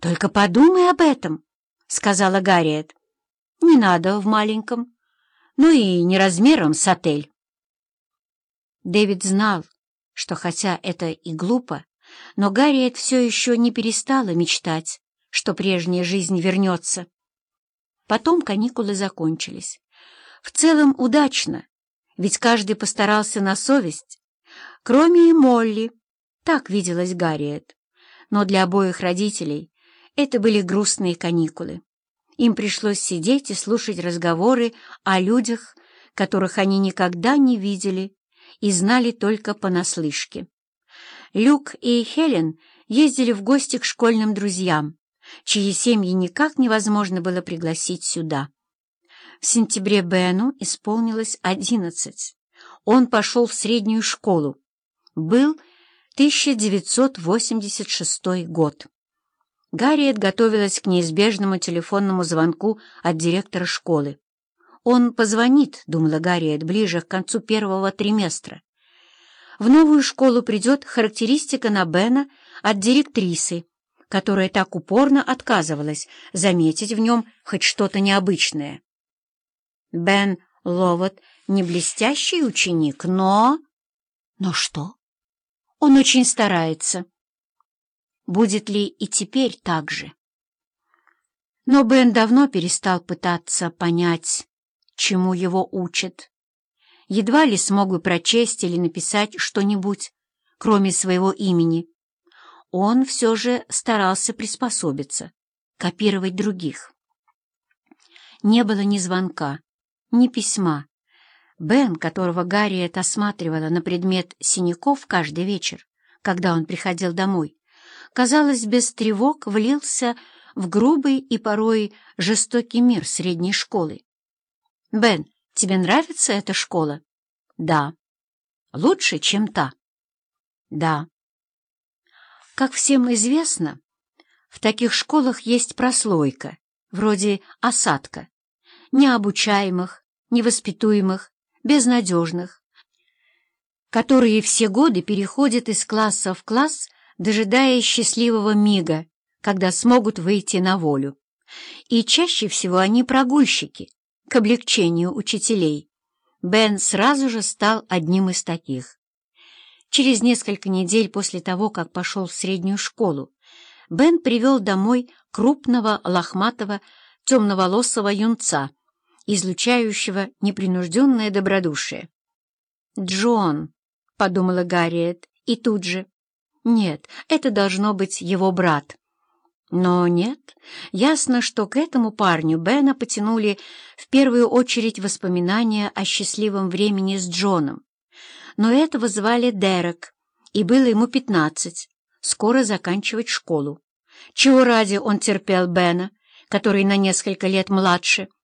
«Только подумай об этом», — сказала Гарриет. «Не надо в маленьком, ну и не размером с отель». Дэвид знал, что хотя это и глупо, но Гарриет все еще не перестала мечтать, что прежняя жизнь вернется. Потом каникулы закончились. В целом удачно, ведь каждый постарался на совесть, кроме и Молли, так виделась Гарриет. Но для обоих родителей это были грустные каникулы. Им пришлось сидеть и слушать разговоры о людях, которых они никогда не видели и знали только понаслышке. Люк и Хелен ездили в гости к школьным друзьям, чьи семьи никак невозможно было пригласить сюда. В сентябре Бену исполнилось одиннадцать. Он пошел в среднюю школу. Был 1986 год. Гарриет готовилась к неизбежному телефонному звонку от директора школы. «Он позвонит», — думала Гарриет, — «ближе к концу первого триместра. В новую школу придет характеристика на Бена от директрисы, которая так упорно отказывалась заметить в нем хоть что-то необычное. Бен Ловот не блестящий ученик, но... Но что? Он очень старается. Будет ли и теперь так же? Но Бен давно перестал пытаться понять, чему его учат. Едва ли смог бы прочесть или написать что-нибудь, кроме своего имени. Он все же старался приспособиться, копировать других. Не было ни звонка, ни письма, Бен, которого Гарриет осматривала на предмет синяков каждый вечер, когда он приходил домой, казалось, без тревог влился в грубый и порой жестокий мир средней школы. «Бен, тебе нравится эта школа?» «Да». «Лучше, чем та?» «Да». Как всем известно, в таких школах есть прослойка, вроде осадка, необучаемых, невоспитуемых, безнадежных, которые все годы переходят из класса в класс, дожидаясь счастливого мига, когда смогут выйти на волю. И чаще всего они прогульщики, к облегчению учителей. Бен сразу же стал одним из таких. Через несколько недель после того, как пошел в среднюю школу, Бен привел домой крупного, лохматого, темноволосого юнца, излучающего непринужденное добродушие. «Джон», — подумала Гарриет, и тут же. «Нет, это должно быть его брат». Но нет, ясно, что к этому парню Бена потянули в первую очередь воспоминания о счастливом времени с Джоном. Но этого звали Дерек, и было ему пятнадцать, скоро заканчивать школу. Чего ради он терпел Бена, который на несколько лет младше —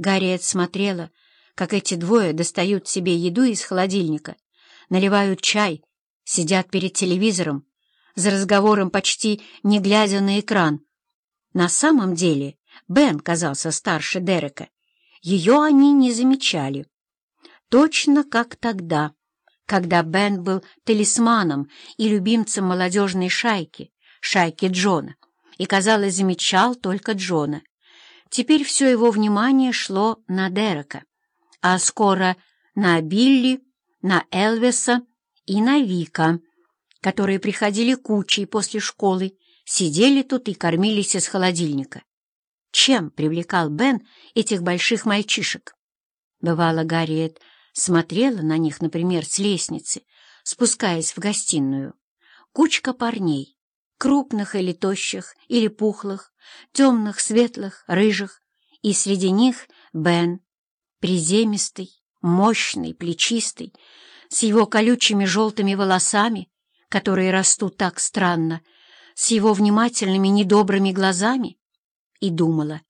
Гарриет смотрела, как эти двое достают себе еду из холодильника, наливают чай, сидят перед телевизором, за разговором почти не глядя на экран. На самом деле Бен казался старше Дерека. Ее они не замечали. Точно как тогда, когда Бен был талисманом и любимцем молодежной шайки, шайки Джона, и, казалось, замечал только Джона. Теперь все его внимание шло на Дерека, а скоро на Билли, на Элвиса и на Вика, которые приходили кучей после школы, сидели тут и кормились из холодильника. Чем привлекал Бен этих больших мальчишек? Бывало, Гарриет смотрела на них, например, с лестницы, спускаясь в гостиную. Кучка парней, крупных или тощих, или пухлых, темных, светлых, рыжих, и среди них Бен, приземистый, мощный, плечистый, с его колючими желтыми волосами, которые растут так странно, с его внимательными недобрыми глазами, и думала,